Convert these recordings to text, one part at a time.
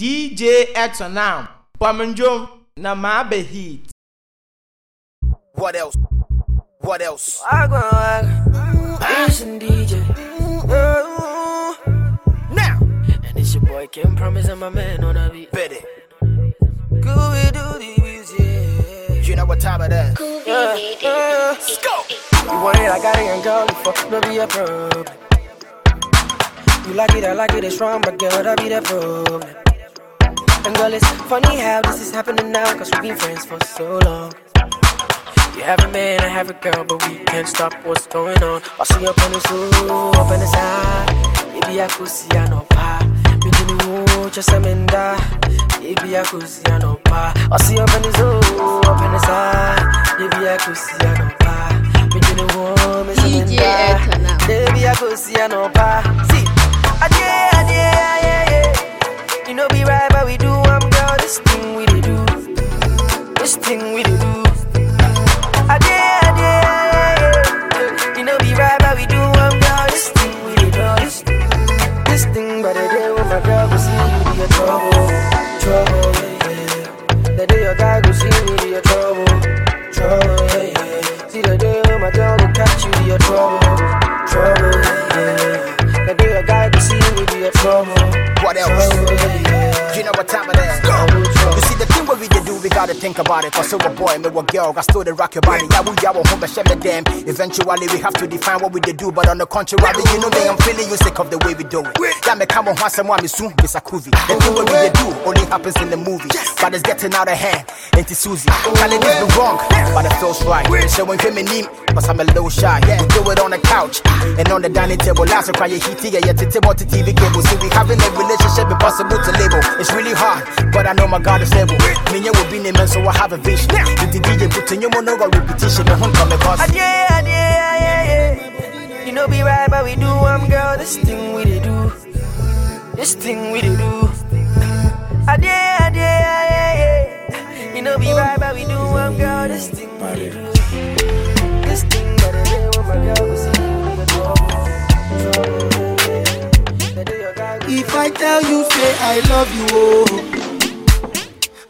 dj Edson now pɔmnjom na maa bɛ heat What else? What else? Wagwan, wagwan. Listen, DJ. Now, and it's your boy King Promise and my man on a beat. Betty, Cool, we do the music. you know what time it is? Yeah, yeah. Let's go. You want it, I got it, and girl, if fuck, no be a problem. You like it, I like it, it's wrong, but girl, that be the problem. And girl, it's funny how this is happening now, cause we've been friends for so long. You have a man, I have a girl, but we can't stop what's going on. I see up on the zoo, up on the side. Maybe I could see I know pa. Maybe you just a menda. Maybe I could see I know pa. I see up on the zoo, up on the side. Maybe I could see I know pa. Maybe you miss a DJ Elton now. menda. Maybe I could see I know pa. See, I did, I did, yeah, yeah. You know be right, This thing we do. This thing we do. I did, I did. You know be right, but we do one girl. This thing we do. This, this thing, but the day my girl go see you, be a trouble, trouble, yeah. The day your guy go see me, think about it. Cause so a boy, me a girl, I still the rock your body. Yeah, we yeah, we home, share me them. Eventually, we have to define what we do. But on the contrary, you know me, I'm feeling you sick of the way we do it. Yeah, me come on, once and one, me soon, Miss Akuvi. The thing what we do only happens in the movie. But it's getting out of hand. Ain't it Susie? Telling this be wrong, but it feels right. So when me name, cause I'm a little shy. We do it on the couch and on the dining table. Last cry, you heat, yeah, yeah, to the TV cable. See, we having a relationship impossible to label. It's really hard, but I know my God is able. Me, you will be named, so I have a vision. With the DJ putting you on no repetition, the hunt come across. I did, I did, yeah, yeah. You know be right, but we do one girl. This thing we dey do. This thing we dey do. I did, I did, yeah, yeah. You know be right, but we do one girl. This thing we dey do. This thing that the day when my girl will see you, we go trouble, trouble, yeah. The day your guy go If I tell you, say I love you, oh.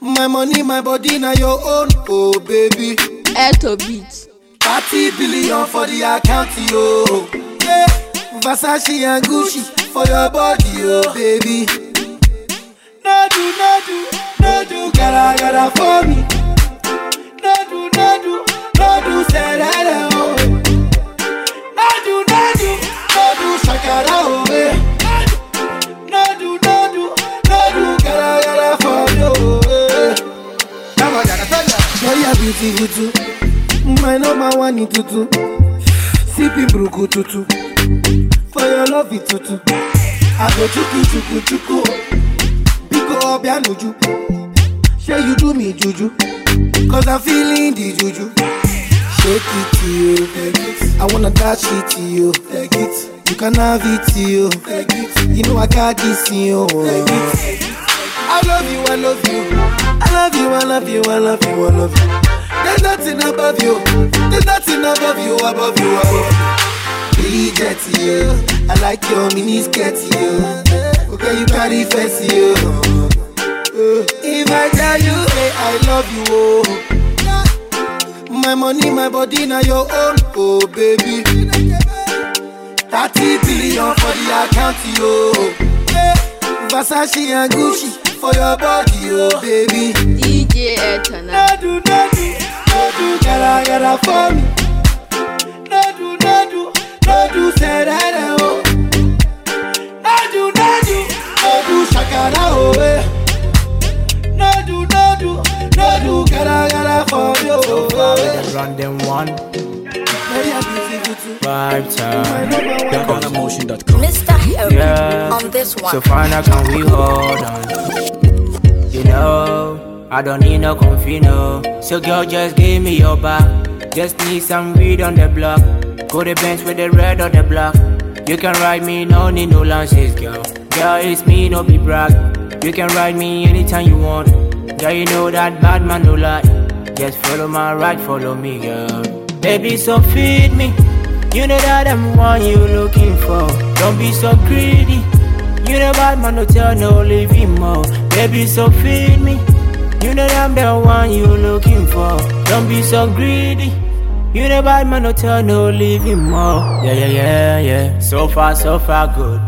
My money, my body, now your own, oh baby. Eto beat. 30 billion for the account, yo. Yeah. Versace and Gucci for your body, oh baby. No do, no do, no do, gotta, gotta for me. No do, no do, no do, say that, oh. No do, no do, no do, shakara, oh, eh. Beautiful too. My number one in tutu. Sipping bruku tutu. For your love tutu. Go chuku chuku. Biko obianuju. Say you do me juju. Cause I'm feeling the juju. Shake it to you. I wanna dash it to you. Take it. You can have it to you. Take it. You know I got this in you. I love you, I love you. I love you, I love you, I love you, I love you. There's nothing above you. There's nothing above you, above you, above you. Really get you. I like your mini skirt, you. Okay, you carry you. Uh, if I tell you, hey, I love you, oh. My money, my body, now your own, oh baby. 30 billion for the account, yo. Versace and Gucci for your body, oh baby. DJ Eto now. No do, no do, no do, gotta, gotta for me. No do, no do, no do, say that, oh. No do, no do, no do, shakara, oh, eh. No do, no do, no do, gotta, gotta for you, oh, eh. run them one Very beautiful vibe My time number one. Mr. Harry Yeah. on this one. So far now can we hold on? You know, I don't need no confino. So girl, just give me your back. Just need some weed on the block. Go the bench with the red on the block. You can ride me, no need no lances, girl. Girl, it's me, no be brag. You can ride me anytime you want. Girl, you know that bad man no lie. Just follow my ride, follow me, girl. Baby, so feed me. You know that I'm one you looking for. Don't be so greedy. You the bad man, no tell no leave him more. Baby, so feed me. You know I'm the one you looking for. Don't be so greedy. You the bad man, no tell no leave him more. Yeah, yeah, yeah, yeah. So far, so far, good.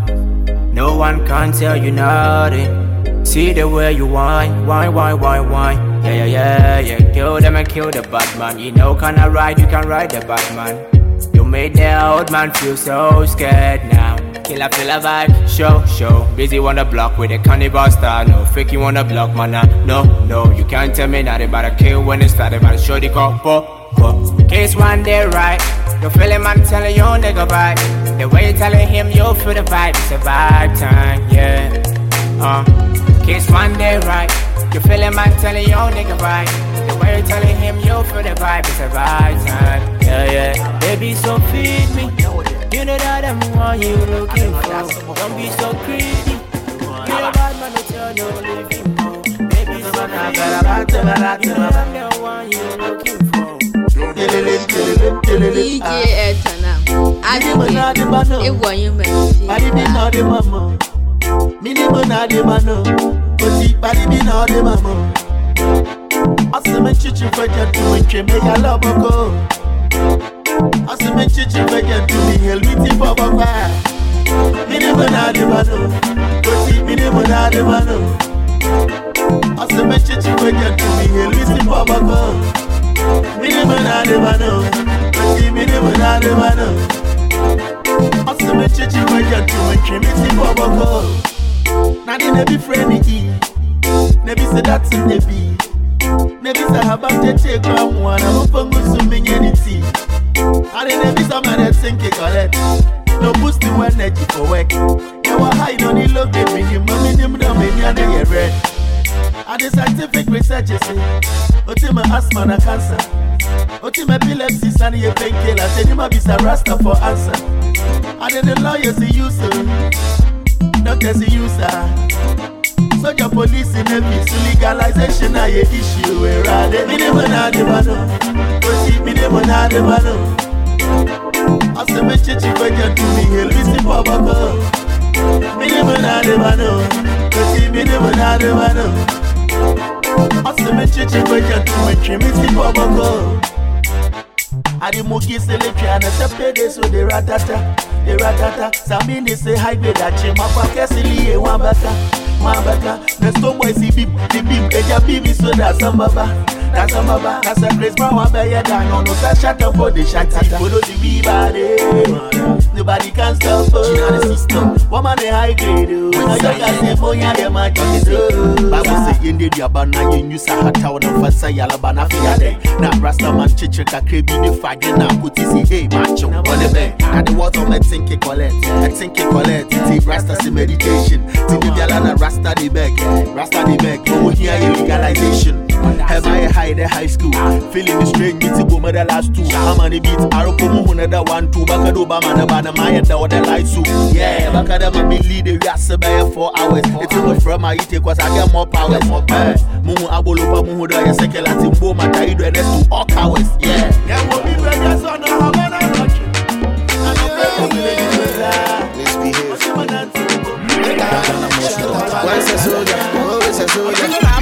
No one can tell you nothing. See the way you whine, whine, whine, whine, whine. Yeah, yeah, yeah, yeah. Kill them and kill the bad man. You know, can I ride? You can ride the bad man. You made the old man feel so scared now. Killer feel a vibe, show, show. Busy on the block with a cannibal style. No fake you on the block, man. No, no, you can't tell me nothing about a kill when it started. But show the pop. Case one day right. You feeling man telling your nigga vibe. The way you telling him you feel the vibe, it's a vibe time, yeah. Uh, case one day right. You feeling man telling your nigga vibe. The way you telling him you feel the vibe, it's a vibe time, yeah, yeah. Baby, so feed me. You know that I'm the one you looking for. Don't be so greedy. You the bad man, no tell no living more. Baby, so feed me. You know that I'm the one you looking for. Telele, telele, telele. DJ Ah. Etana. Minimum na the Adi man, oh. ewu onye mesi. Body be na the mama. Minimum na the man, oh. Oti, body be na the mama. Asime chichi feja tu menche me chichi feja tu mi helmiti baba ba. Minimum na the man, oh. Oti, minimum na the man, oh. Asime chichi feja tu mi helmiti baba ba. Minimum na the man, oh. Oti, minimum na the man, oh. Asime chichi feja tu menche me si baba ba. Na di ne bi friend ni Ne bi se dat ne bi Ne bi se haba tete kwa mwana Mupongu suminye ni ti Ade ne bi sa mene tinki collect No boost the energy for work Ne wa high no ni love the minimum Minimum da meni ane ye red Ade scientific research say Oti me asthma na cancer Oti me epilepsy sani ye painkiller Say ni ma bisa rasta for answer Ade the lawyers use it doctors use her. Soldier police in every so legalization na ye issue where are they? Minimum na the mano, Oti minimum na the mano. Ase me chichi kweja tu mi helvisi babako. Minimum na the mano, Oti minimum na the mano. Ase me chichi kweja tu mi chimisi babako. Adimogi selectri and a sepede so the ratata, the ratata. Samini say high grade achi, mapa kesili e wambaka, wambaka. The Stonebwoy see beep, the beep, eja bibi so that's sambaba. That's sambaba, that's a Chris Brown one bear down on no say shut up for the shati. Follow the we body, nobody can stop us. She not the system, woman the high grade. oh. Now you can say moya the magic. Bible say yende diabana yenyu sahata wana fasa yalaba na fiyade. Na rasta man chiche kakre bi ne fage na kuti si hey macho Wale be, na the words of me tinky collect I tinky collect, ti rasta si meditation Ti di biala na rasta di beg Rasta di beg, oh here legalization Have I high the high school? Feeling the strain, me ti boma the last two. I'm on the beat, aro komo huna da one two. Baka do ba mana ba na maya da wada light so Yeah, baka da ma me lead the yasa by four hours. It's a from my ite cause I get more powers Eh, Mumu abolopa muhu da ya seke lati mbo mata ido and to all cowards. Yeah, yeah, wo mi brother son of Havana Roach Once a soldier, always a soldier.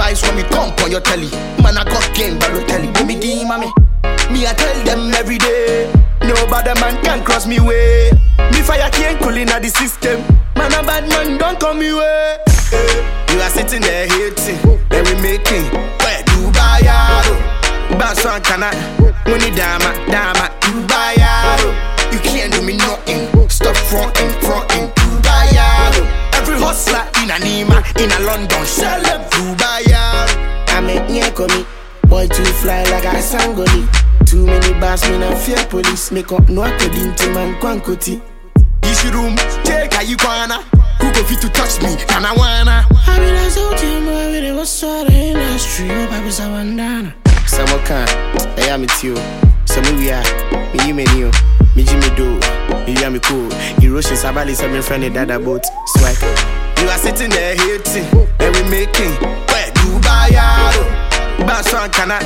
When we come on your telly. Man, I got game, Balotelli. Give me D, mommy. Me, I tell them every day. Nobody man can cross me way. Me fire can't cool in the system. Man, a bad man don't come me way. Eh, You are sitting there hating. Then we making. Where Dubai, yaro. Bass one cannot. Money dama, dama. Dubai, yaro. You can't do me nothing. Stop fronting, fronting. Dubai, yaro. Every hustler in a Nima, in a London, sell them Dubai, yaro. I'm. Boy too fly like a Sangoli. Too many bars, me not fear police. Make up no according to man kwankoti. Ishi room, take a you kwana. Who go fit to touch me, and I wanna. I be like so team boy, we dey what's all the industry. I be some bandana. Some can, I am it you. Some we are, me you me new. Me Jimmy do, me you are me cool. Erosion Sabali, some friend that boat. Swag. You are sitting there hating, and we making. Where Dubai, yaro. Baswan kana,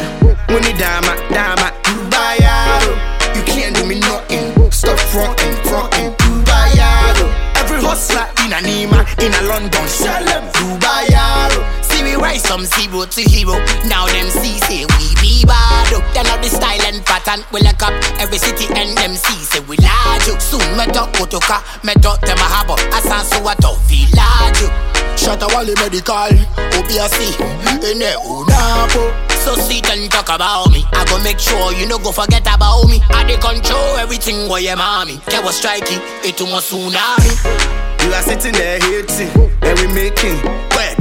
money dama, dama, Dubai, yaro. You can't do me nothing. Stop fronting, fronting, Dubai, yaro. Every hustler in a Nima, in a London, sell them, Dubai, yaro. See we rise from zero to hero. Now them see say we be bad. oh. Then all the style and pattern we look up every city and them see say we large. oh. Soon me talk motoka, me talk them a habo. Asan so what don't feel large. oh. Shut a wally medical, OBSC, in the unapo. So sit and talk about me. I go make sure you no go forget about me. I dey control everything where your mommy. Get was striking, it to tsunami. You are sitting there hating, and we making.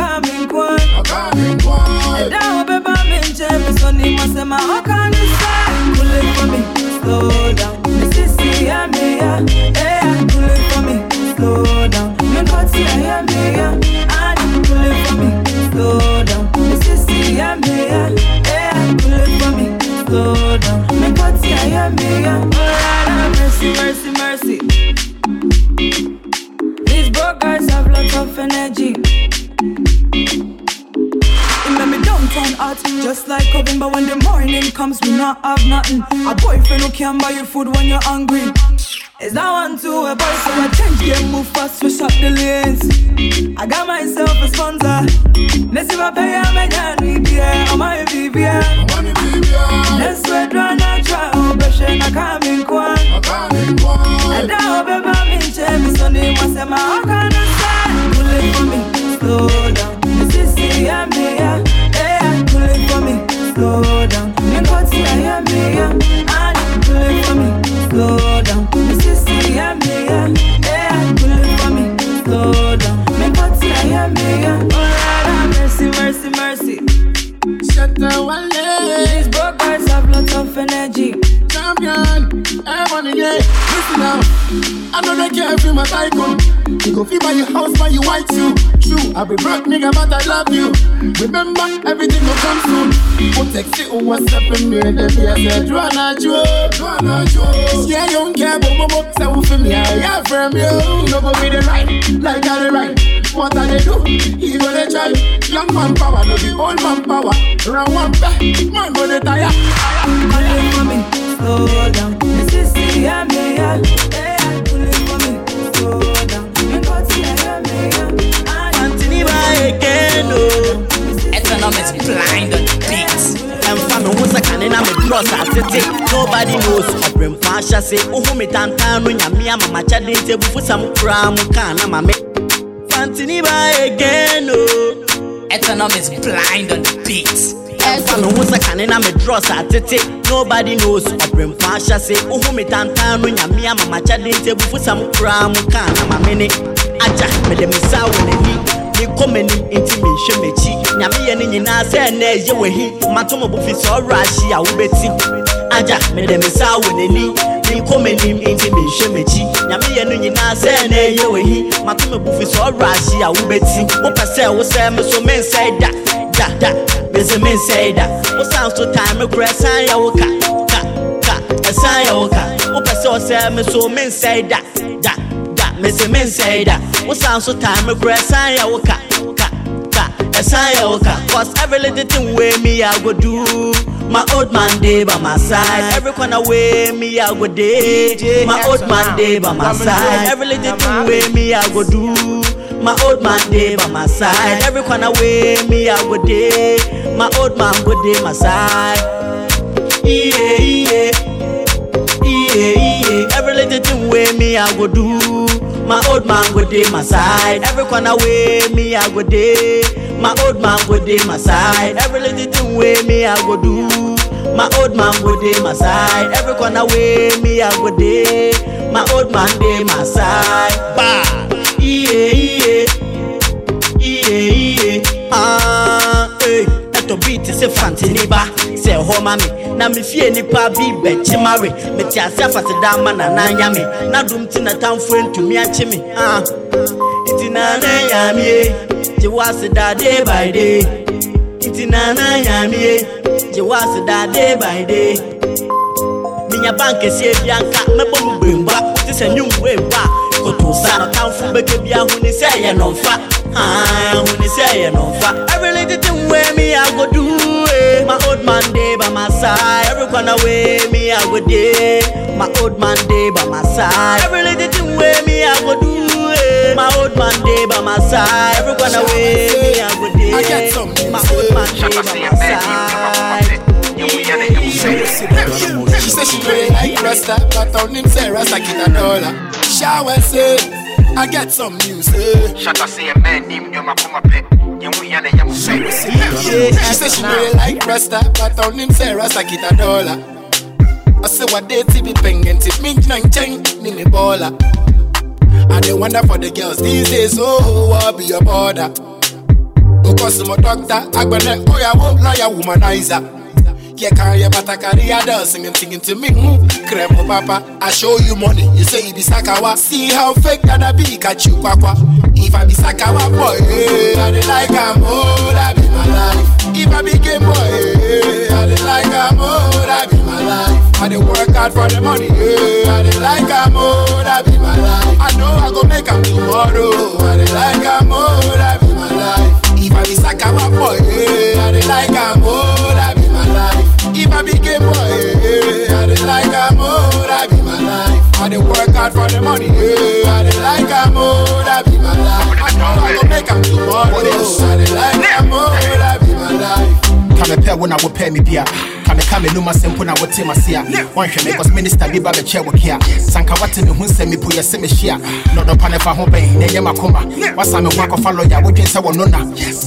but she na coming kwan. And now beba minche, me sonny masema, how can hot, just like oven. But when the morning comes, we not have nothing. A boyfriend who can buy you food when you're hungry. Is that one to a boy, so I change game, move fast, switch up the lanes. I got myself a sponsor. Let's see I pay a man, yeah, I'm my BBA. White suit. True, I be broke nigga, but I love you. Remember, everything will come soon. Who text you, oh, what's up in me? The fear said, Joanna Joe, Joanna Joe. Yeah, you don't care, but Bobo, say, who for me? I from you. No go be the right, like I the right. What are they do? He gonna try. Young man power, no be old man power. Round one back, man gonna tire. Pull it for me, slow down. Mississippi, yeah, me, again, oh. Economics blind on the beats. ɛmfa me ho sɛ kane na medrɔs atete nobody knows ɔbrɛmfa ahyɛ se wohu me tantan no nyame ama makyɛde nti abufu sɛm koraa mo kaa na ma me fantini ba again o Economics blind on the beats. ɛmfa me ho sɛ kane na medrɔs atete nobody knows ɔbrɛmfa ahyɛ se wohu me tantan no nyame ama makyɛde nti abufu sɛm koraa mo kaa na ma me ne agya mede me m'anim nti menhwɛ m'akyi nyame yɛ ne nyinaa sɛ ɛnɛ ɛyɛ w'ahi mato mo bo fi sɛ ɔwerɛ ahye a wobɛti agya mede me sa wɔ n'ani mekɔ m'anim nti menhwɛ m'akyi nyame yɛ no nyinaa sɛ ɛnɛ ɛyɛ w'ahi mato mo bo fi sɛ ɔwerɛ ahye a wobɛti wopɛ sɛ wo sɛ me so mensɛe da da da mese mensɛe da. Wo san so time me kora ɛsan yɛ wo ka ka ka ɛsan yɛ wo ka wopɛ sɛ ɔsɛ me so mensɛe da. Da da mese mensɛe da wo san so time me kora ɛsan yɛ wo ka ka ka ɛsan yɛ wo cause every little thing wey me I go do. My old man dey by my side. Every corner wey me I go dey my old man dey by my side. Every little thing wey me I go do. My old man dey by my side. Every corner wey me I go dey my old man go dey my side. Yeah, yeah, yeah, yeah. Every little thing way me I go do. My old man go dey my side. Every corner way me I go dey. My old man go dey my side. Every little thing way me I go do. My old man go dey my side. Every corner way me I go dey. My old man dey my side. Bah, yeah, yeah, yeah, sɛ fantini ba sɛ ɛhɔ ma me. Na me fie nipa bi bɛkyi ma mete ase afase da ma na nanya me. Na dom ti na tamfoɔ ntumi akye me. Ah. nti nana nyamie gye wo ase da day by day nti nana nyamie gye wo ase da day by day minya bank kɛseɛ bi anka mɛbɔ mu bɛngua wote sɛ nwum woewa koto sa no tamfo bɛka bi ahone sɛ ɛyɛ nɔmfa Ah, ahone sɛ ɛyɛ nɔmfa every little thing wey me i go do eh. my old man dey by my side every corner wey me i go dey my old man dey by my side every little thing wey me i go do eh. my old man dey by my side every corner wey me i go dey I get something my old man dey by my side She said she really like Rasta, but on him say Rasta get a dollar. Shower say, I get some news. Eh. Shut up, say a man named Yoma Puma Pet. Yamu Yana Yamu She said she really like Rasta, but on him say Rasta get a dollar. I say what they be pengen tip me nine chain, ni me baller. I dey wonder for the girls these days, oh, what be your border? Because my doctor, agbene, oh yeah, wo lawyer womanizer. Yeah, carry your doll singing, singing to me. Mm, papa, I show you money. You say you be sakawa. See how fake that I be, catch you kwakwa. If I be sakawa boy, I dey like am, oh, that be my life. If I be game boy, I dey like am, oh, that be my life. I dey work hard for the money, I dey like am, oh, that be my life. I know I go make am tomorrow. I dey like am, oh, that be my life. If I be sakawa boy, I dey like I dey work hard for the money, eh, I dey like am, oh, that be my life. I know I go make am tomorrow. I dey like am, oh, that be my life. Kamepɛ wo na wopɛ me bia kameka me nom asɛm po na wote mase a wɔnhwɛ me cause minister bi ba bɛkyɛ wo kea sanka wate me ho nsɛm mepo yɛ sɛ mehyia na ɔdɔpa ne fa ho bɛn na ɛnyɛ makoma wasa me ho akɔfa lɔya wodwen sɛ wɔno na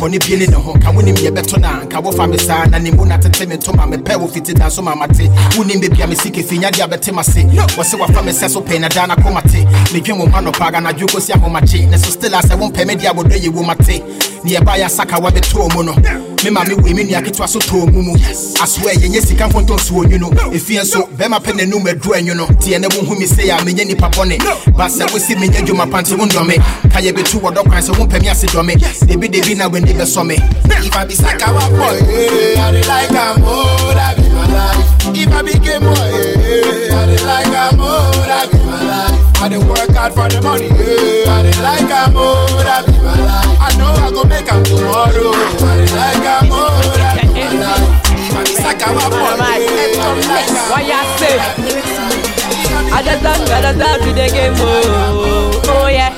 bɔne bie ne ne ho ka wonim yɛbɛto na nka wofa me saa na nimbu na tete me ntoma mepɛ wo fiti da so ma mate wonim bebia me sike fi nyade a bɛte mase wɔse wafa me sɛ so pɛi na daa na koma te medwen wo ma nɔpa aganadwo kɔsi ahomakye ne so still a sɛ wompɛ me de a wɔdɔ yɛ wo mate ne yɛba yɛ asaka wabɛtɔɔ mu no me ma me wei me nua ketewa so tɔɔ mu mu asoɛ yɛnyɛ sika mfonto nso onwu no. Ɛfie nso bɛrima pɛ n'anum adu anwu no teɛ ne wohu me sei a menyɛ nipa bɔne ba sɛ wosi menyɛ adwuma pante wo ndɔme ka yɛbɛtu wɔdɔ kwan sɛ wompɛ me ase dɔme debidebi na w'ani bɛsɔ me If I be sakawa boy, eh, I dey like am, oh, that be my life. If I be gay boy, eh, I dey like am, oh, that be my life. I dey work hard for the money, eh, I dey like am, oh, that be my life. I know I go make am tomorrow. I dey like am, oh, that be my life. If I be sakawa boy, eh, I dey like am. Why you say? I just start, I just start to the game, oh, oh yeah.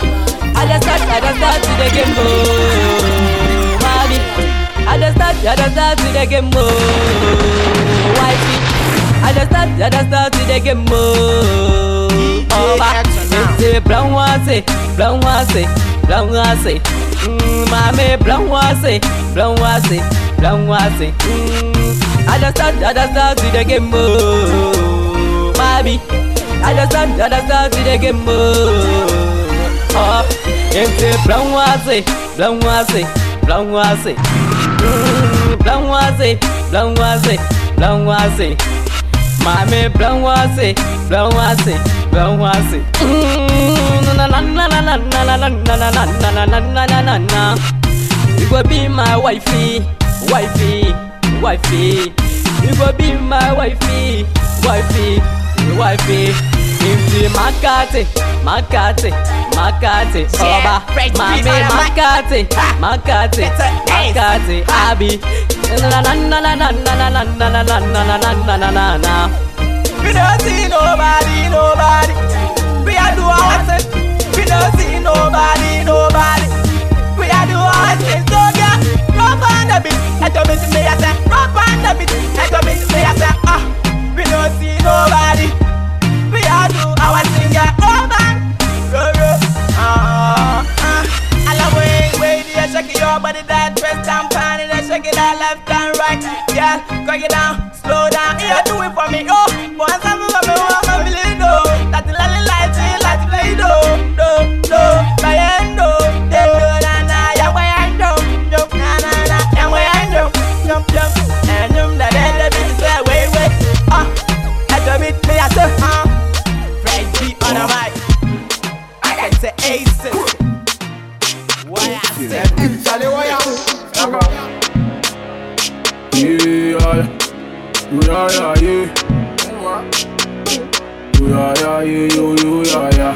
I just start, I just start to the game, oh, mommy. I just start, I just start to the game, oh, wifey. I just start, I just start to the game, oh, over. It's a brown wase, brown wase, brown wase. Mommy, brown wase, brown wase, brown wase. I just start, I just start to the game, oh, mommy. I just start, I just start to the game, oh, up. It's a brown wase, brown wase, brown wase. Brown wase, brown wase, brown wase. Mami blow wase, blow wase, blow wase You go be my wifey, wifey, wifey You go be my wifey, wifey, wifey If you makate makate, makate, oba, mami makate, makate, makate, abi. Na na na na na na na na na na na na na na na na na. We don't see nobody, nobody. We are do our thing. We don't see nobody, nobody. We are do our thing. So yeah, rock on the beat. I don't miss me, I say. Rock on the beat. I don't miss me, I say. Ah, we don't see nobody. We are do our thing. your body that twist and pan it and shake it out left and right. Yeah, crack it down, slow down. Yeah, do it for me. Oh, once yeah, yeah, yeah. Yeah, yeah, yeah, yo, yo, yeah, yeah.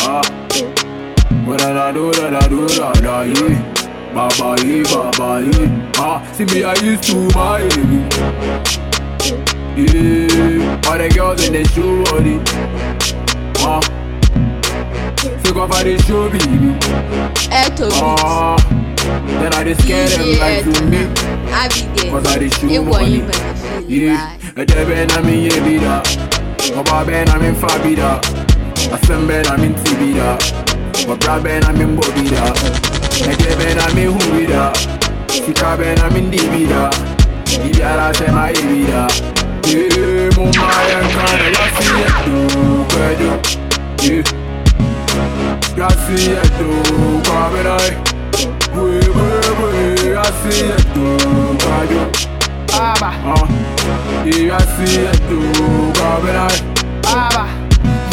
Ah, what I do, did I do, da, da, yeah. Baba, yeah, baba, yeah. Ah, see me, I used to my baby. Yeah, all the girls in the show, body. Ah, take off of the show, baby. Ah, then I just scare them like to me. Abigail. Cause I dey show money. Yeah, ẹ̀jẹ̀ bẹ́ẹ̀ na mi yé bi da. Ọba bẹ́ẹ̀ na mi fa bi da. Asẹ́m bẹ́ẹ̀ na mi ti bi da. Ọ̀bra bẹ́ẹ̀ na mi bọ̀ bi da. Ẹ̀jẹ̀ bẹ́ẹ̀ na mi hu bi da. Sika bẹ́ẹ̀ na mi di bi da. Ibi ara sẹ́ ma yé bi da. Yeah, mo máa yẹ nǹkan rẹ̀ yọ sí ẹ̀dùn pẹ̀lú. Yọ sí ẹ̀dùn wéé wéé yọ sí ẹ̀dùn pẹ̀lú. Abba, Uh, yeah, I see it too, coming out.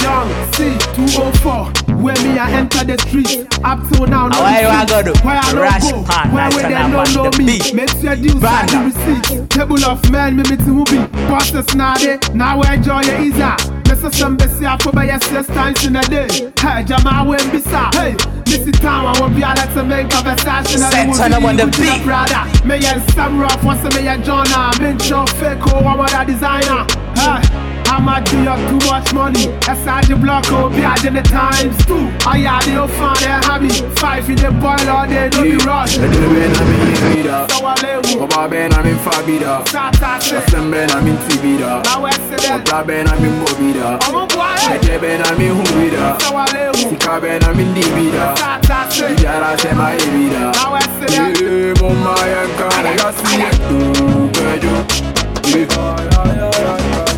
Young C204. Where me I enter the street, up till now. No where you a receipt. go do? Where I Rush don't go, pan, where that's we an they don't know me. Make sure you sign the Banda. receipt. Table of men, me meeting who be. Bosses now they, now we enjoy your easy. Mr. Some Bessie, I for by your six times in a day. Hey, Jama, when be sa. Hey, Missy Town, I won't be a let to make conversation. Set turn up on the beat. Brother, me and Sam Rough, what's me and Jonah. Me and Fake, oh, I'm a designer. Hey. I'ma do up too much money. Aside the block, oh, be out in the times two. I had the fun and hobby. Five in the boil all day, no be rush. ẹ̀jẹ̀ bẹ́ẹ̀ na mi yé bi da. So I live. Ọba bẹ́ẹ̀ na mi fa bi da. Sata say, Asẹ́m bẹ́ẹ̀ na mi ti bi da. now I say that. Ọ̀bra bẹ́ẹ̀ na mi bọ̀ bi da. I'm a boy. Ẹ̀jẹ̀ bẹ́ẹ̀ na mi hu bi da. So I live. Sika bẹ́ẹ̀ na mi di bi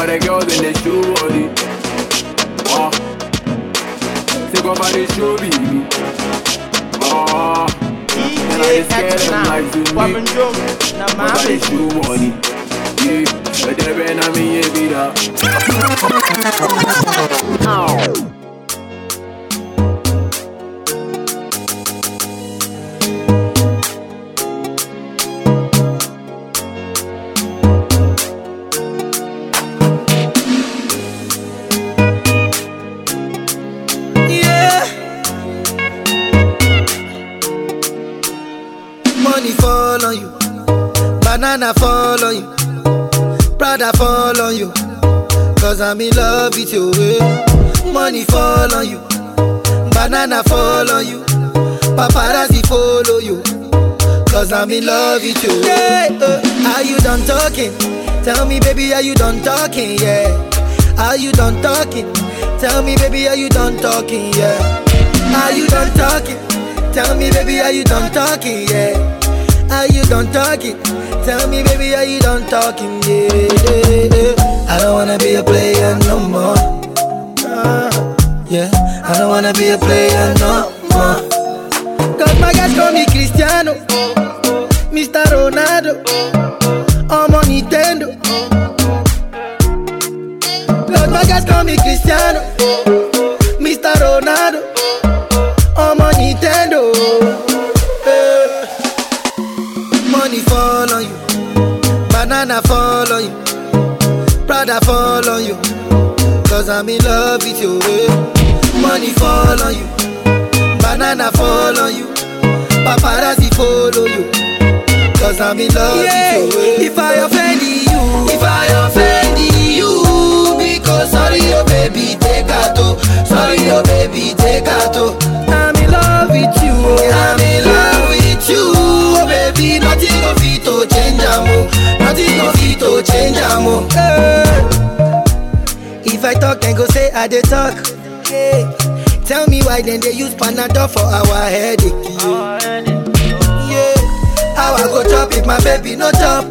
all the girls in the show body. Ah, take off all the show, baby. Ah, and I just scared them like to me. Wabunjum, na Cause I mami. dey show money. Yeah, but they been on me, yeah, be that. Yeah. Banana fall on you, Prada fall on you. Cause I'm in love with you. Money fall on you, banana fall on you, paparazzi follow you. Cause I'm in love with you. Yeah, uh, are you done talking? Tell me, baby, are you done talking? Yeah. Are you done talking? Tell me, baby, are you done talking? Yeah. Are you done talking? Tell me, baby, are you done talking? Yeah. Are you done talking? Tell me, baby, are you done talking? Yeah. yeah, yeah. I don't wanna be a player no more. Yeah. I don't wanna be a player no more. Cause my guys call me Cristiano, Mr. Ronaldo, I'm on Nintendo. Cause my guys call me Cristiano, Mr. Ronaldo, Prada fall on you. Cause I'm in love with you. eh. Money fall on you, Banana fall on you. Paparazzi follow you. Cause I'm in love Yeah, with you. If I offend you, if I offend you, because sorry, oh baby, take out. oh. Sorry, oh baby, take out. oh. I'm in love with you. oh. I'm in love with you. Oh baby, nothing of it to change amo. Nothing of to change amo. Eh. If I talk, then go say I dey talk. Hey. Tell me why then they use Panadol for our headache. Yeah. How I go chop if my baby no chop?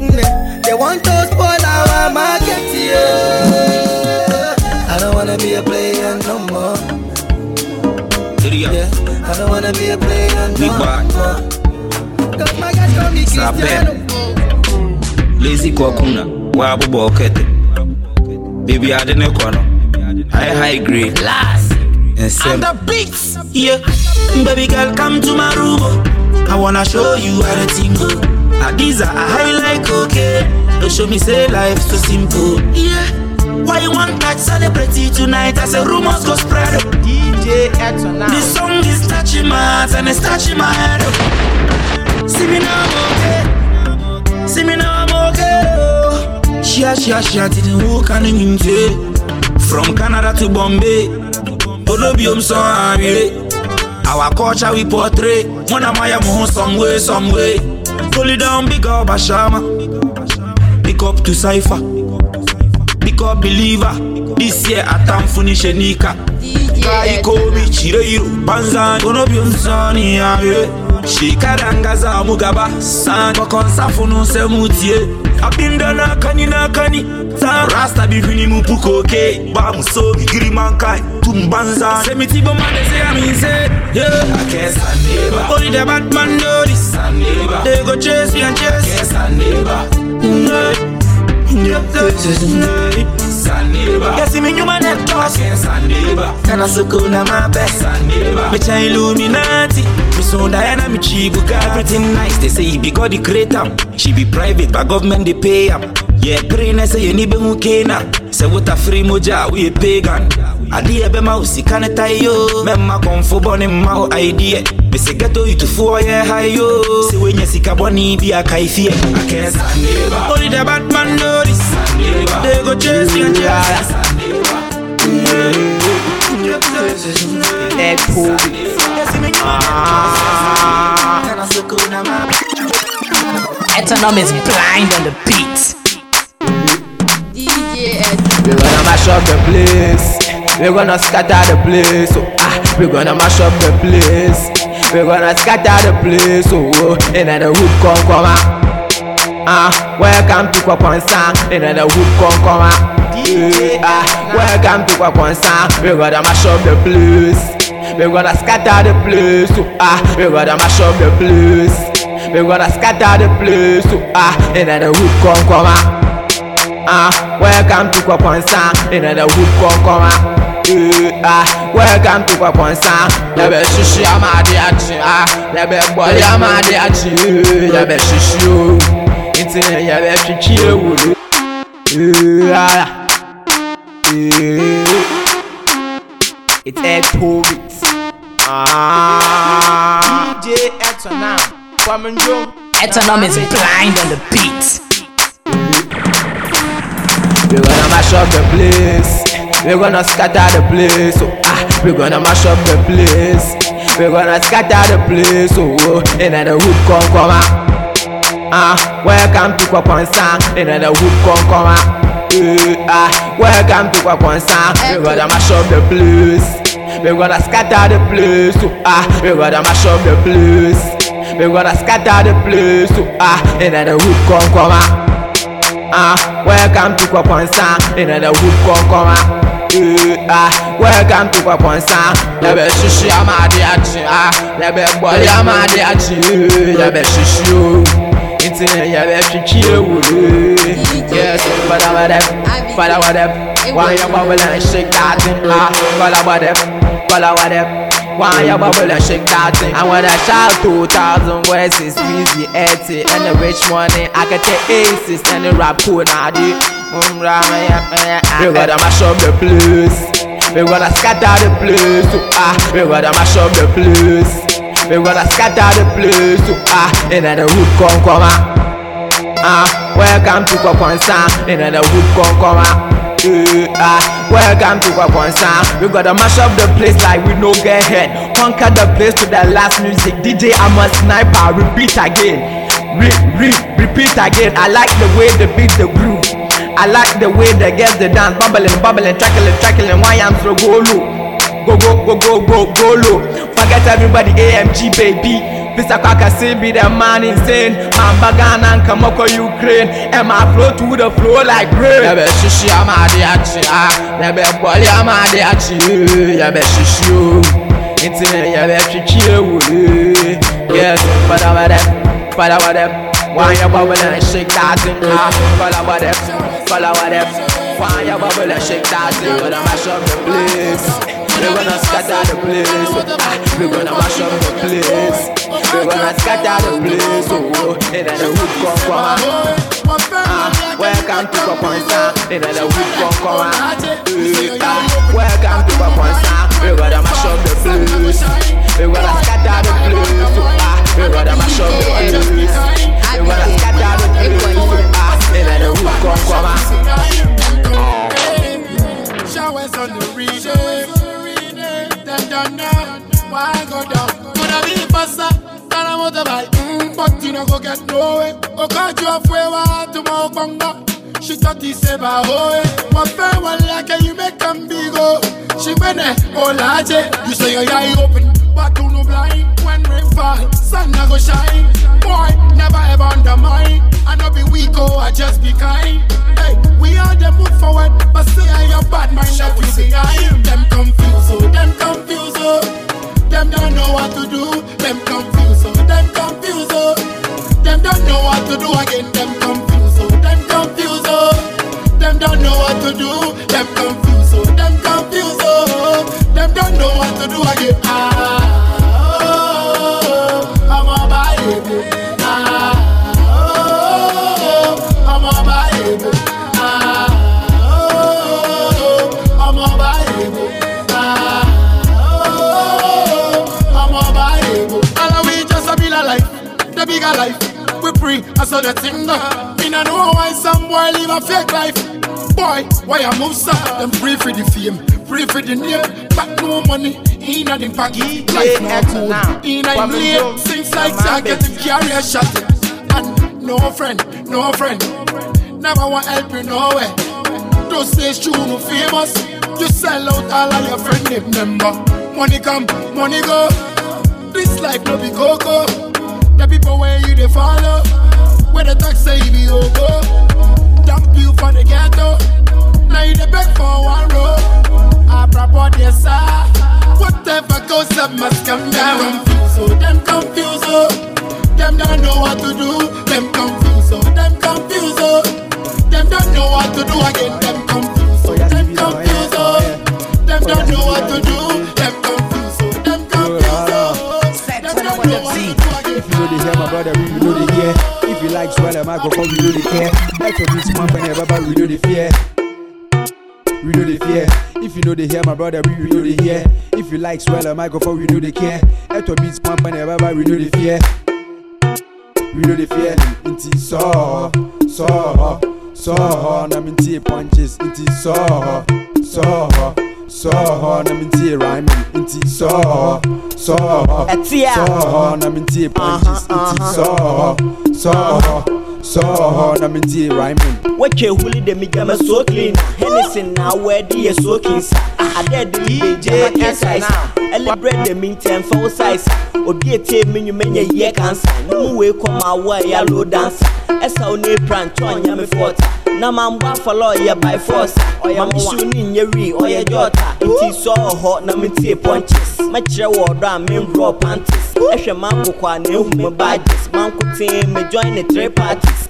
Nah. They want to spoil our market. Yeah. I don't wanna be a player no more. Yeah. I don't wanna be a player no more. Cause my guys call me Cristiano. Lazy kwakuna wabobɔ kɛtɛ baby ade ne kɔ no high high grade last nsɛm the beats. Yeah, baby girl, come to my room. oh. I wanna show you how the thing go. Adiza, I high like okay. Don't show me say life's so simple. Yeah, why you want that celebrate it tonight? I say rumors go spread. oh. DJ Etona. This song is touching my heart and it's touching my head. oh. See me now, okay. See me now, I'm okay. Shia, shia, shia, didn't walk on the From Canada to Bombay. Olobiom Son Amire Our culture we portray. Mwana maya moho some way, some way. Pull it down, big up Bashama. Pick up to Cypher. Pick up Believer. This year atam finish Nika. Kaiko, Chireiro, Banzan. Olobiom son awie. Shikaranga za mugaba san Bakonsa funu se mutie Abinda na kani na kani San Rasta bifini mupuko ke Ba muso gigiri mankai Tumbanza. Semiti bo man they say I'm insane Yeah. I guess I never Only the bad man know this never They go chase me and chase. Guess I never Yes, I never. Kana sukuna my best. I never. Me cha Illuminati. Me so Diana, me chibuka. Everything nice. They say be God, the creator. She be private, but government they pay am. Yeah, pray na say you need be mukena. Say what a free moja, we a pagan. Adi ebe ma usi kane tayo. Memma konfo boni ma o idea. Me say ghetto you to four yeah high yo. Say when you sika boni be a kaifie. I guess I never. Only the bad man know this. They go chase me and chase. Eternum is blind on the beat. DJ We're gonna mash up the place. We're gonna scatter the place. Oh, ah, we're gonna mash up the place. We're gonna scatter the place. Oh, and then the hood come come out. Ah, welcome to Kwakwansa. And then the hood come come out. Yeah, ah, welcome to Kwakwansa. We're gonna mash up the place. We're gonna scatter the place. Oh, ah, we're gonna mash up the place. We're gonna scatter the place. Oh, ah, and then the hood come come out. Ah, welcome to Kwakwansa. In the wood konkoma. Eh, ah, welcome to Kwakwansa. Yabẹ ṣiṣi amadi aji. Ah, yabẹ gbọdọ amadi aji. Yabẹ ṣiṣi o. Nti yabẹ twitwi ewuro. Ah. It's Ed Povit. Ah. DJ Eternum. Eternum is blind on the beat. We're gonna mash up the place. We're gonna scatter the place. Oh, ah, we're gonna mash up the place. We're gonna scatter the place. Oh, oh and then the hood come come out. Ah, welcome to Kwakwansa. And then the hood come come out. Eh, ah, welcome to Kwakwansa. We're gonna mash up the place. We're gonna scatter the place. Oh, ah, we're gonna mash up the place. We're gonna scatter the place. Oh, ah, and then the hood come come out. Ah, welcome to Kwakwansa. In the wood konkoma. Eh, ah, welcome to Kwakwansa. Yabẹ ṣiṣi amadi aji. Ah, yabẹ gbọdọ amadi aji. Yabẹ ṣiṣi o. Nti yabẹ twitwi ewuro. Yes, fada wa dem, fada wa dem. Why you bubble and shake that thing? Ah, fada wa dem, fada wa dem. Why you bubble and shake that thing? I wanna shout 2000 voices, Weezy, Etty, and the rich money. I can take aces and the rap cool now. We're gonna mash up the place. We gonna scatter the place, oh ah. We gonna mash up the place. We gonna scatter the place, oh ah. And then the hood come come ah. Ah, welcome to Kwakwansa. And then the hood come come ah. Eh, ah, welcome to Kwakwansa. We gotta mash up the place like we no get head. Conquer the place to the last music. DJ I'm a sniper. Repeat again. Re, re, repeat again. I like the way they beat the groove. I like the way they get the dance, bubbling, bubbling, trickling, trickling. Why I'm so go low, go go go go go go low. Forget everybody, AMG baby. Visa Kwaka say be the man insane. Man Bagana and Kamoko Ukraine. And my flow to the flow like rain. Yabe shishi amadi achi ah. Yabe boli amadi achi. Eh. Yabe shishi oh. Intime yabe chichi ewu. Eh, yes, father with them, father with them. Why you bubble and shake that thing? Follow with them, follow with them. Why you bubble and shake that thing? Gonna mash up the place. We're gonna scatter the place. We're gonna mash up the place. We're gonna scatter the place. Oh, and then the hood come come ah. Welcome to Paponsa. And then the hood come come ah. Welcome to Paponsa. We're gonna mash up the place. We're gonna scatter the place. Oh, ah. We're gonna mash up the place. We're gonna scatter the place. Oh, ah. And then the hood come come ah. Showers on the region. Now. Why go down? Gonna be faster than a motorbike. Mm, but you no go get nowhere. Oh, God, you have way to my bonga. She thought he said, oh, eh. What fair one like you make them big, oh. She went there, oh, large. You say your eye open, but you no blind. When rain fall, sun no go shine. Boy, never ever undermine. I no be weak, oh, I just be kind. We are the move forward, but say I your bad mind that you behind. Them confused, oh, them confused, oh. Them don't know what to do. Them confused, oh, them confused, oh. Them don't know what to do again. Them confused, oh, them confused, oh. Them don't know what to do. Them confused, oh, them confused, oh. Them don't know what to do again. Ah, oh, oh, I'm a baby. Ah, I saw the thing now. Me no know why some boy live a fake life. Boy, why I move so? Them pray for the fame, pray for the name. Back no money, in a them pocket. Life no cool, in a him lane. Things like that get the carrier shot. And no friend, no friend. Never want help you nowhere. Don't say true, no famous. You sell out all of your friend name number. Money come, money go. This life no be coco. The people where you they follow. Where the tax say be over. Dump you for the ghetto. Now you the beg for one row. I propose yes sir. Whatever goes up must come down. Confused, oh, them confused, oh. Them don't know what to do. Them confused, oh, them confused, oh. Them don't know what to do again. Them confused, oh, them confused, oh. Them don't know what to do. Them confused, oh, them confused, oh. Them don't know what to do again. If you know they hear my brother, we know they hear. If you like swell a microphone, we know they care. Like for this man, whenever, but we know they fear. We know they fear. If you know they hear my brother, we, we know they hear. If you like swell a microphone, we know they care. Eto beats pump whenever, but we know they fear. We know they fear. Inti saw, saw, saw. Na minti punches. Inti saw, saw. Saw, na minti rhyming. Inti saw, saw. Etia. Saw, na minti punches. Inti saw, saw. Saw, na minti rhyming. Watch a huli de mijama so clean. Hennessy now where the is so king sa. I did the BJ exercise. Ele bread the meantime for size. Obi a tape me you menya ye cancer. No way come my way ya low dancer. Esa o ne pran ton ya me forta. Na mamba follow ya by force. Mami shu ni nyeri o ya jota. Iti so ho na me tie punches. Machire wo do a me raw panties. Ehwe man kokwa na ehu me badges. Man kutin me join the three parties.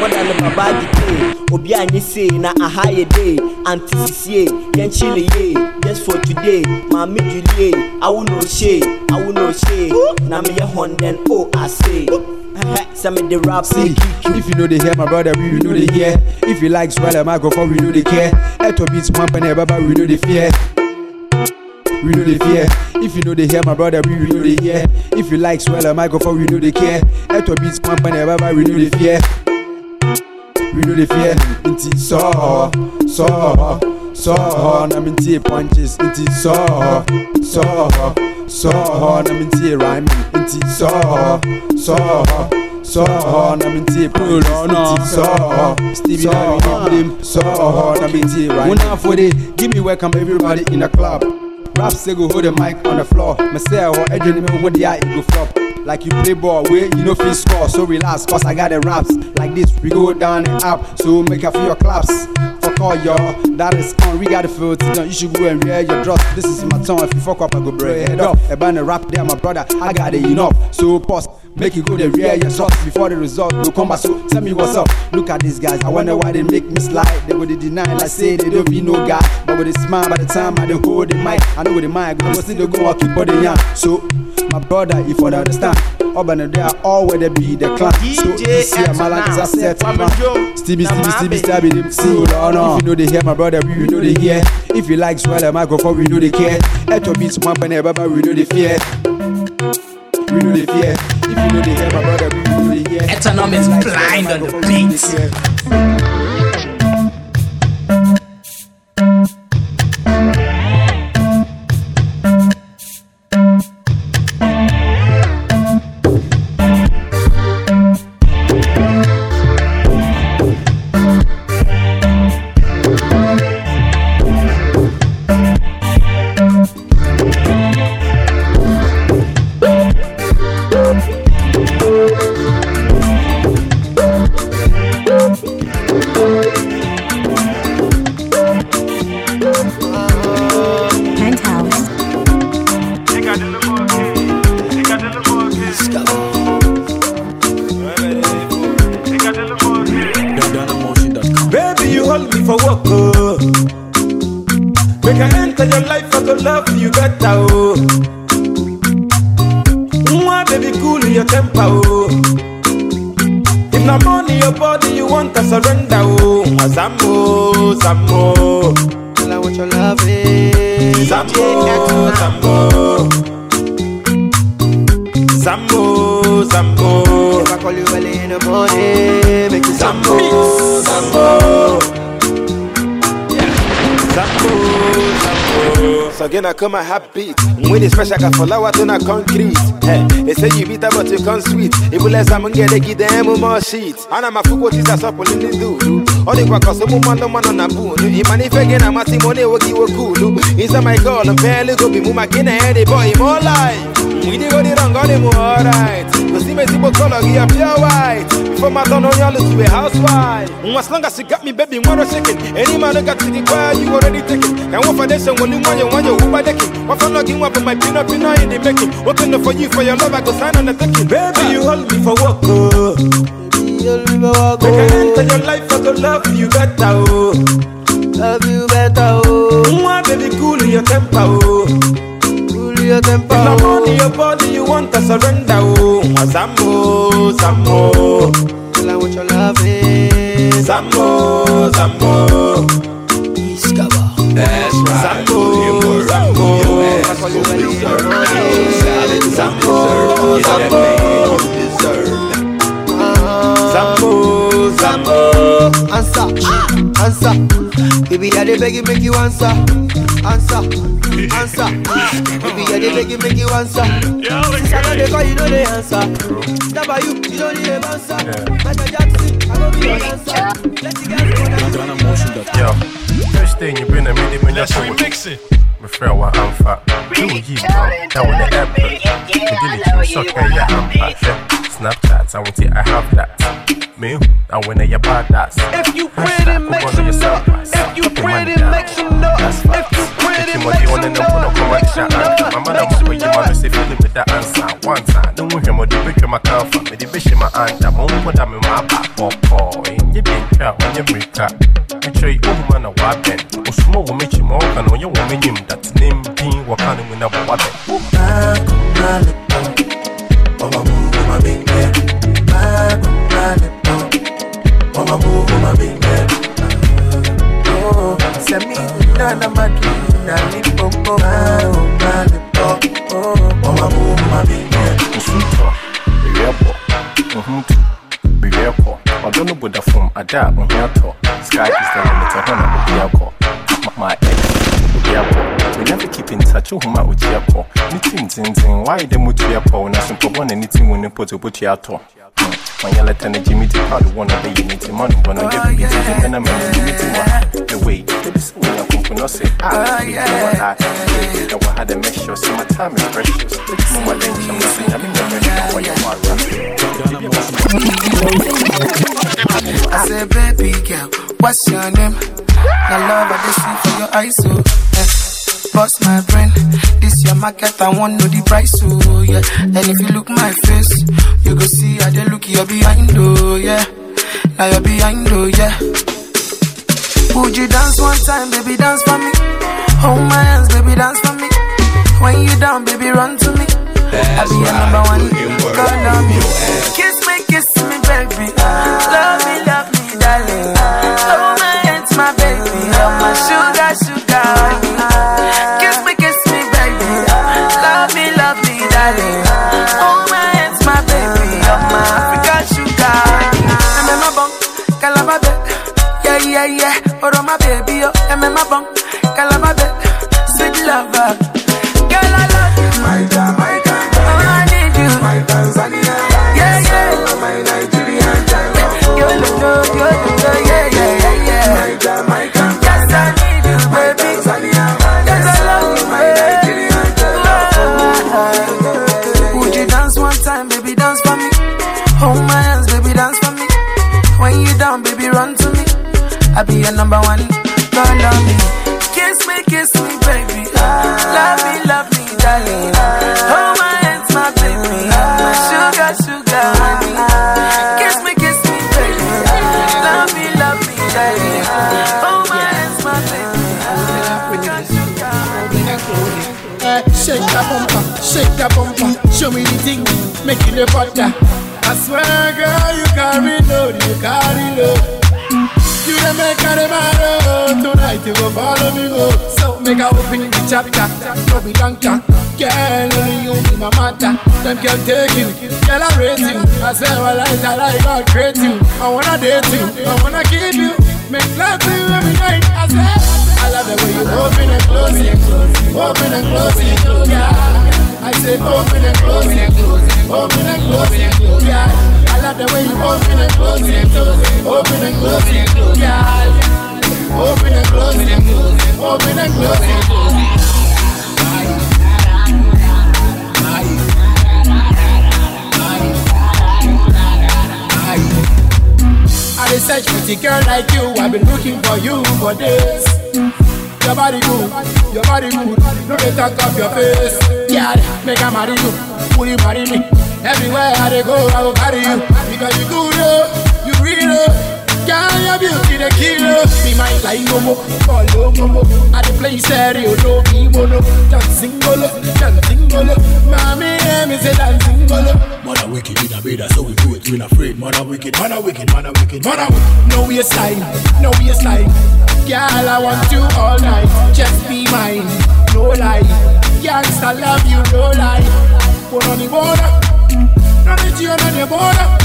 Mother no baba dite Obi anyi say na aha ye day Auntie sisie Yen chile ye Just for today Mami Julie I will no shade I will no shade Na me ye honden oh I say Some of the rap See, if you know they hear my brother, we know they hear. If you like swell a microphone, we know they care. Eto beats penny, baba, we know they fear. We know they fear. If you know they hear my brother, we we know they hear. If you like swell a microphone, we know they care. Eto beats penny, baba, we know they fear. We know they fear. Inti so so so. Na minti punches. Inti so so so. Na minti rhyme. Inti so so so. Na minti ah, punches. Inti so Stevie na give them so. Na minti rhyme. Una for the give me welcome everybody in the club. Rap say go hold the mic on the floor. Me say oh, what edge me when the eye go flop. Like you play ball, where you know fit score. So relax, cause I got the raps. Like this, we go down and up. So make a few claps. Fuck all y'all, that is on. We got the field. You should go and wear your drops. This is my turn. If you fuck up, I go break your head off. A band of rap there, my brother. I got it enough. So pause. Make you go there, wear your socks before the result will come back. So tell me what's up. Look at these guys. I wonder why they make me slide. They would deny, like say they don't be no guy. But with a smile by the time I don't hold the mic, I know with the mic, go still they go walk keep body young. So my brother, if you understand, Urban they are all where they be the clan. So this year, my life is a set plan. Stevie, Stevie, Stevie, Stevie, them see on. Oh, if you know they hear my brother, we know they hear. If you like swell a microphone, we know they care. Eto beats one baba, we know they fear. We know they fear. If you know they hear my brother, we know they hear. Autonomous blind on the beats. Love you better, oh. Mwah, baby, cool your temper, oh. If na money, your body, you want to surrender, oh. Mwah, Zambo, Zambo. Again, I come a happy beat. When it's fresh, I can follow out on a concrete. Hey, they say you bitter, but you come sweet. If you let someone get a give them more shit. And I'm a fool, what is that up in the do? All the work, so man, no man on a boon. If if again, I'm a Simone, what you were cool. Inside my girl, I'm barely go be muma, get a boy, more life. We did go the wrong, got him alright. Go see me, people color, give pure white. Before my turn on y'all to a housewife. As long as you got me, baby, what a second. Any man who got to the choir, you already taken. And what for this, and when you want you want you, who by decking. What for logging up with my peanut, peanut in the making. Working for you, for your love, I go sign on the taking. Baby, ah. you hold me for work, oh. Make I oh? enter your life, I go love you better, oh. Love you better, oh. Mwah, baby, cool your temper, oh. Cool your temper, surrender, oh. Zambo, Zambo. Girl, I want your love, eh. Zambo, Zambo. That's right. Zambo, Zambo. Zambo, Zambo. Zambo, Zambo. Answer, answer. Baby, dey beg you, make you answer. Answer, answer. Baby, I dey beg you, make you answer. Since I know they call, you know they answer. Stop by you, you don't need a answer. Michael Jackson, I go be your answer. Let the guys go first thing you bring a minute when you're remix it. My friend wa amfa, you will give down, down with the. You it, you suck at your ampa. Snapchat, I want it, I have that. Me, I win your bad ass. If you pretty, make some noise. If you pretty, make some noise. If you pretty, make some noise. My man, I'm where you want to say feeling with that answer. One time, don't him or the break my comfort. Me the bish in my hand, I'm on what I'm in my back. Pop, your big trap, on your break. Me show you, oh man, a weapon. Osmo will make you more, and when you woman, him that's name being what kind of win a weapon. Ohia tɔ sky is the limit ɛhɔ na obi akɔ my ex we never keep in touch ohun a ogyi akɔ ne ti ntintin why dem otua pɔ na so mpɔbɔ na ne ti mu ne poto botua atɔ Manya leta na Jimmy T proud one of the unity money but no get be to the na me unity one the way when I come no say ah yeah what I yeah. What had to make sure so my time is precious. It's more my than I'm saying I'm never when you are I said, baby girl, what's your name? The love I just see for your eyes, so yeah. Bust my brain, this your market, I want know the price, so yeah. And if you look my face, you go see how they look you're behind, oh yeah. Now you're behind, oh yeah. Would you dance one time, baby, dance for me? Hold my hands, baby, dance for me. When you down, baby, run to me. I'll be your number one. Call on me. Kiss me, kiss me, baby. Love can take you, girl I rate you. I swear, I like, I God create you. I wanna date you, I wanna keep you, make love to you every night. I swear. I love the way you open and close it, open and close it, yeah. I say open and close it, open and close it, yeah. I love the way you open and close it, open and close it, yeah. Open and close it, open and close it. I dey search the girl like you. I've been looking for you for days. Your body good, your body good. No dey talk of your face. Yeah, make I marry you. Will you marry me? Everywhere I go, I will carry you because you good, oh, you real, oh. Girl, your beauty the killer. Be my like momo, follow momo. I dey play stereo, no be mono. Dancing golo, dancing golo. Mommy, yeah, me say dancing golo. Man a wicked in a bed, so we do it. We not afraid. Man a wicked, man a wicked, man a wicked, man a wicked. No waistline, no waistline. Girl, I want you all night. Just be mine, no lie. Gangsta love you, no lie. Put on the border, no need you on the border.